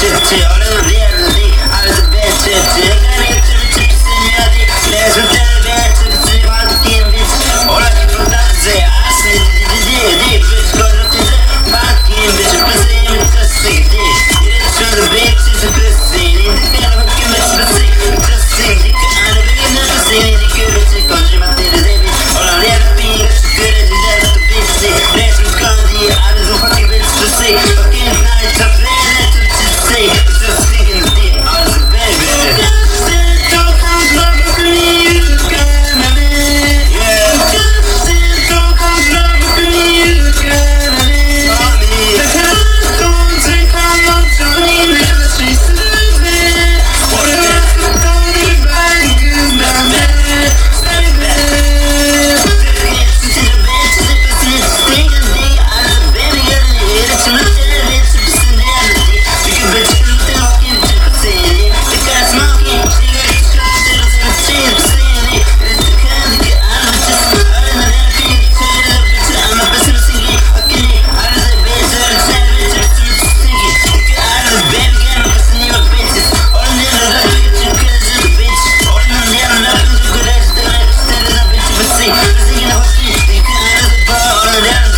这、这、这。around.